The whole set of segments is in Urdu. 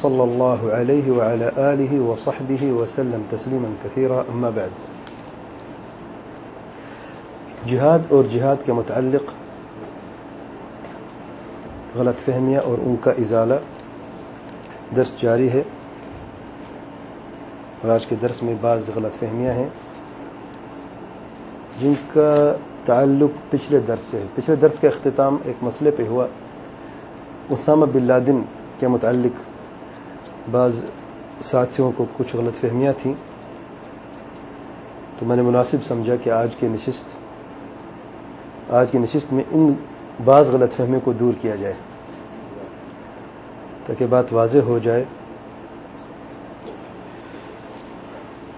صلى الله عليه وعلى آله وصحبه وسلم تسليما كثيرا. أما بعد، جہاد اور جہاد کے متعلق غلط فہمیاں اور ان کا ازالہ درس جاری ہے۔ اور آج کے درس میں بعض غلط فہمیاں ہیں جن کا تعلق پچھلے درس سے ہے۔ پچھلے درس کا اختتام ایک مسئلے پہ ہوا۔ اسامہ بن لادن کے متعلق بعض ساتھیوں کو کچھ غلط فہمیاں تھیں تو میں نے مناسب سمجھا کہ آج کی نشست، آج کی نشست میں ان بعض غلط فہمیوں کو دور کیا جائے تاکہ بات واضح ہو جائے۔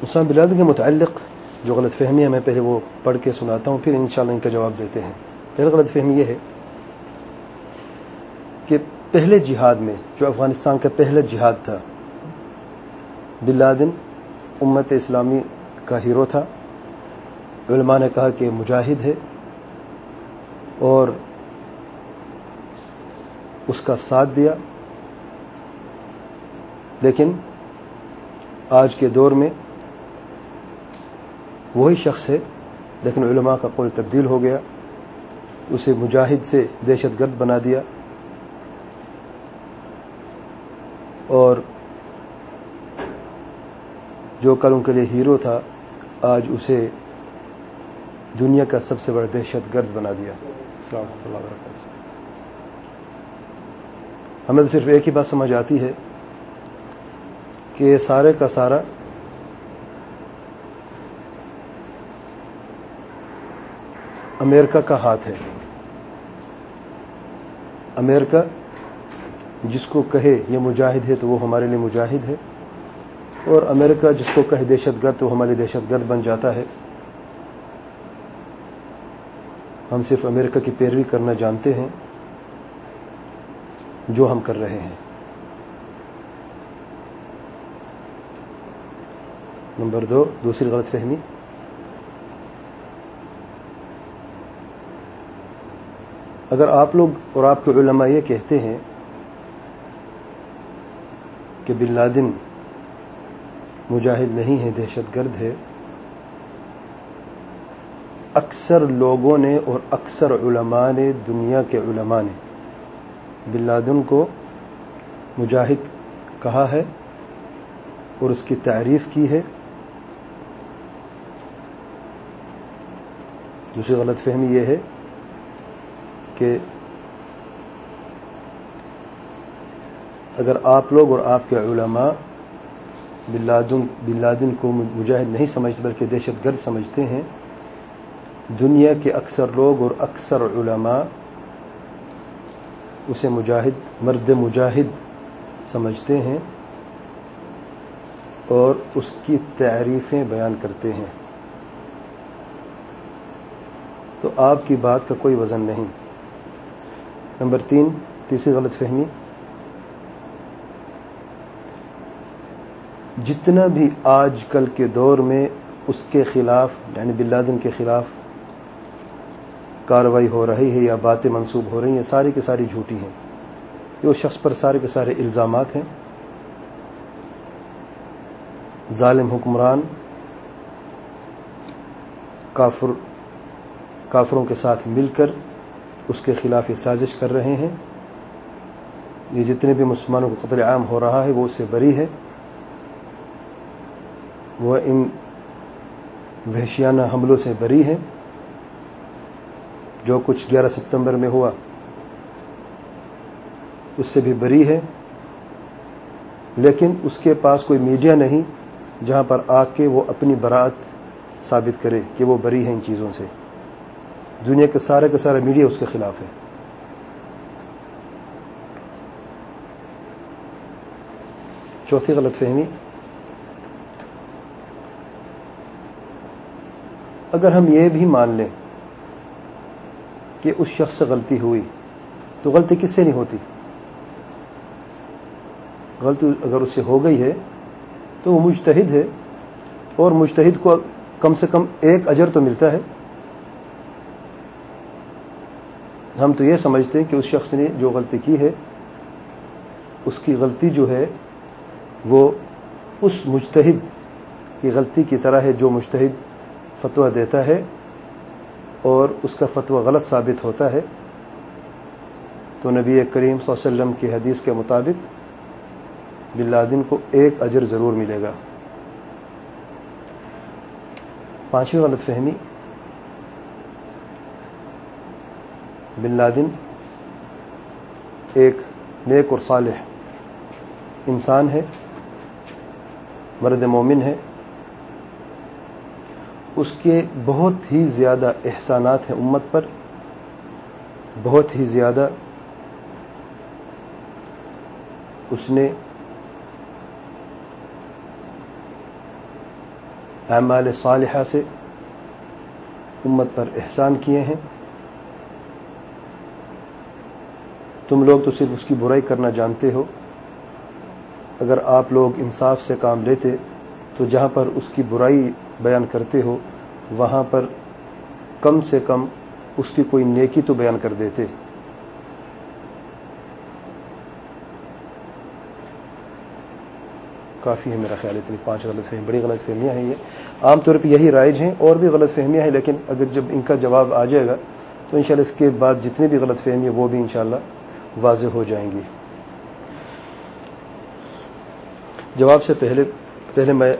اسام بلاد کے متعلق جو غلط فہمی ہے میں پہلے وہ پڑھ کے سناتا ہوں، پھر انشاءاللہ ان کا جواب دیتے ہیں۔ پہلے غلط فہمی یہ ہے پہلے جہاد میں، جو افغانستان کا پہلا جہاد تھا بلادن امت اسلامی کا ہیرو تھا۔ علماء نے کہا کہ مجاہد ہے اور اس کا ساتھ دیا۔ لیکن آج کے دور میں وہی شخص ہے، لیکن علماء کا قول تبدیل ہو گیا، اسے مجاہد سے دہشت گرد بنا دیا۔ اور جو کل ان کے لیے ہیرو تھا، آج اسے دنیا کا سب سے بڑا دہشت گرد بنا دیا۔ السلام اللہ وبرکاتہ۔ ہمیں تو صرف ایک ہی بات سمجھ آتی ہے کہ سارے کا سارا امریکہ کا ہاتھ ہے۔ امریکہ جس کو کہے یہ مجاہد ہے تو وہ ہمارے لیے مجاہد ہے اور امریکہ جس کو کہے دہشت گرد تو ہمارے دہشت گرد بن جاتا ہے۔ ہم صرف امریکہ کی پیروی کرنا جانتے ہیں، جو ہم کر رہے ہیں۔ نمبر دو، دوسری غلط فہمی۔ اگر آپ لوگ اور آپ کے علماء یہ کہتے ہیں کہ بن لادن مجاہد نہیں ہے دہشت گرد ہے اکثر لوگوں نے اور اکثر علماء نے، دنیا کے علماء نے بن لادن کو مجاہد کہا ہے اور اس کی تعریف کی ہے۔ دوسری غلط فہمی یہ ہے کہ اگر آپ لوگ اور آپ کے علماء بلادن بلادن کو مجاہد نہیں سمجھتے بلکہ دہشت گرد سمجھتے ہیں، دنیا کے اکثر لوگ اور اکثر علماء اسے مجاہد مرد مجاہد سمجھتے ہیں اور اس کی تعریفیں بیان کرتے ہیں۔ تو آپ کی بات کا کوئی وزن نہیں۔ نمبر تین، تیسری غلط فہمی۔ جتنا بھی آج کل کے دور میں اس کے خلاف یعنی بلادن کے خلاف کاروائی ہو رہی ہے یا باتیں منسوب ہو رہی ہیں، ساری کی ساری جھوٹی ہیں۔ یہ اس شخص پر سارے کے سارے الزامات ہیں۔ ظالم حکمران، کافر، کافروں کے ساتھ مل کر اس کے خلاف یہ سازش کر رہے ہیں۔ یہ جتنے بھی مسلمانوں کو قتل عام ہو رہا ہے، وہ اس سے بری ہے۔ وہ ان وحشیانہ حملوں سے بری ہے جو کچھ گیارہ ستمبر میں ہوا، اس سے بھی بری ہے۔ لیکن اس کے پاس کوئی میڈیا نہیں جہاں پر آ کے وہ اپنی برات ثابت کرے کہ وہ بری ہے ان چیزوں سے۔ دنیا کے سارے کا سارا میڈیا اس کے خلاف ہے چوتھی غلط فہمی اگر ہم یہ بھی مان لیں کہ اس شخص سے غلطی ہوئی، تو غلطی کس سے نہیں ہوتی؟ غلطی اگر اس سے ہو گئی ہے، تو وہ مجتہد ہے اور مجتہد کو کم سے کم ایک اجر تو ملتا ہے۔ ہم تو یہ سمجھتے ہیں کہ اس شخص نے جو غلطی کی ہے، اس کی غلطی جو ہے، وہ اس مجتہد کی غلطی کی طرح ہے جو مجتہد فتویٰ دیتا ہے اور اس کا فتویٰ غلط ثابت ہوتا ہے تو نبی کریم صلی اللہ علیہ وسلم کی حدیث کے مطابق بن لادن کو ایک اجر ضرور ملے گا۔ پانچویں غلط فہمی بن لادن ایک نیک اور صالح انسان ہے، مرد مومن ہے اس کے بہت ہی زیادہ احسانات ہیں امت پر، بہت ہی زیادہ اس نے اعمال صالحہ سے امت پر احسان کیے ہیں۔ تم لوگ تو صرف اس کی برائی کرنا جانتے ہو۔ اگر آپ لوگ انصاف سے کام لیتے تو جہاں پر اس کی برائی بیان کرتے ہو، وہاں پر کم سے کم اس کی کوئی نیکی تو بیان کر دیتے۔ کافی ہے میرا خیال، اتنی پانچ غلط فہمی بڑی غلط فہمیاں ہیں یہ۔ عام طور پہ یہی رائج ہیں، اور بھی غلط فہمیاں ہیں، لیکن اگر جب ان کا جواب آ جائے گا، تو انشاءاللہ اس کے بعد جتنی بھی غلط فہمی ہے وہ بھی انشاءاللہ واضح ہو جائیں گی۔ جواب سے پہلے پہلے میں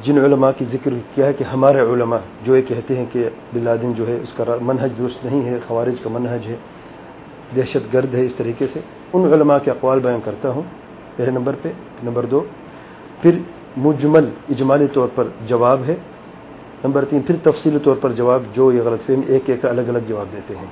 جن علماء کی ذکر کیا ہے کہ ہمارے علماء جو یہ کہتے ہیں کہ بلادن جو ہے اس کا منہج درست نہیں ہے، خوارج کا منہج ہے، دہشت گرد ہے اس طریقے سے، ان علماء کے اقوال بیان کرتا ہوں پہلے نمبر پہ، نمبر دو۔ پھر مجمل اجمالی طور پر جواب ہے۔ نمبر تین، پھر تفصیلی طور پر جواب جو یہ غلط فہم ایک ایک الگ الگ جواب دیتے ہیں۔